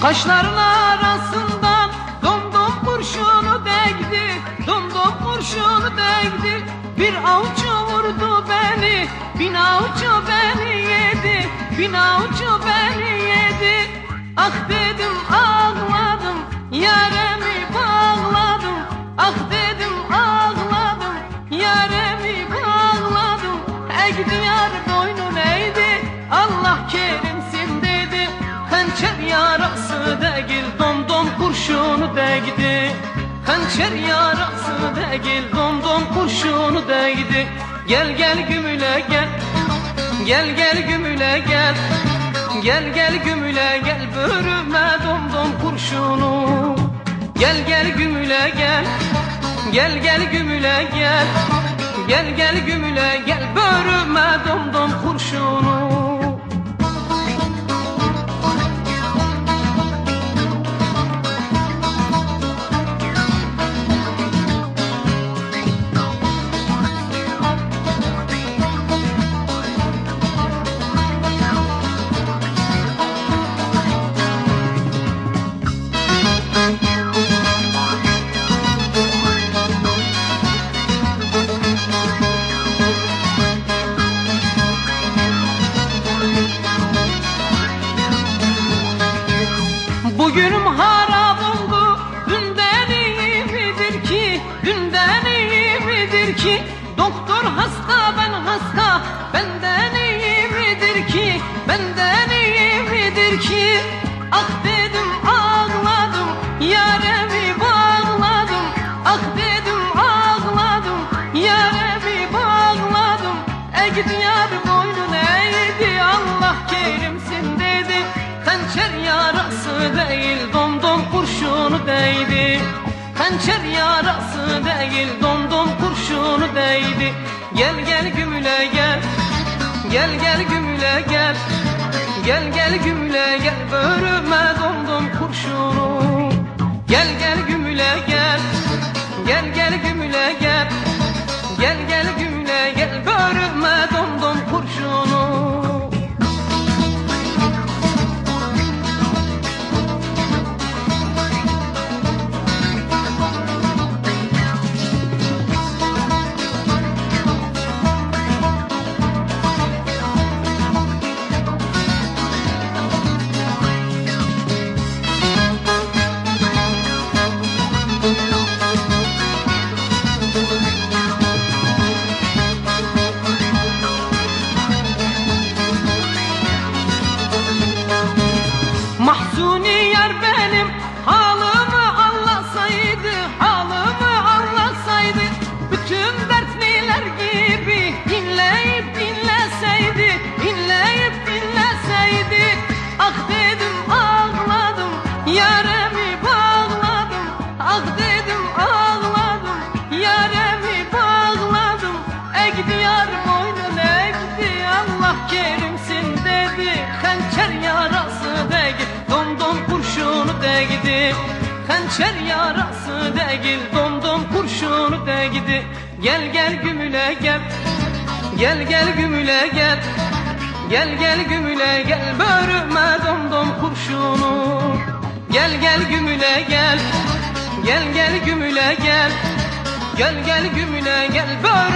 Kaşların arasından domdom kurşunu değdi Domdom kurşunu değdi. Bir avcı vurdu beni Bin avcı beni yedi Bin avcı beni yedi. Ah dedim ağladım Hançer yarası değil Domdom kurşunu değdi. Gel gel gümüle gel. Gel gel gümüle gel. Gel gel gümüle gel Börüme domdom kurşunu. Gel gel gümüle gel. Gel gel gümüle gel. Gel gel gümüle gel Börüme domdom kurşunu Bugünüm harap oldu. Dünden iyi midir ki Dünden iyi midir ki. Doktor hasta ben hasta. Benden iyi midir ki Benden iyi midir ki. Ah dedim ağladım. Yaremi bağladım. Ah dedim ağladım. Yaremi bağladım. Egdi yar boynun eğdi Allah kerimsin dedi. Hançer yarası değil Gel gel gümüle gel. Gel gel gümüle gel. Börüme domdom kurşunu. Gel gel Hançer yarası değil domdom kurşunu değdi. Gel gel gümüle gel Gel gel gümüle gel Gel gel gümüle gel. Börüme domdom kurşunu. Gel gel gümüle gel Gel gel gümüle gel Gel gel gümüle gel. Kurşunu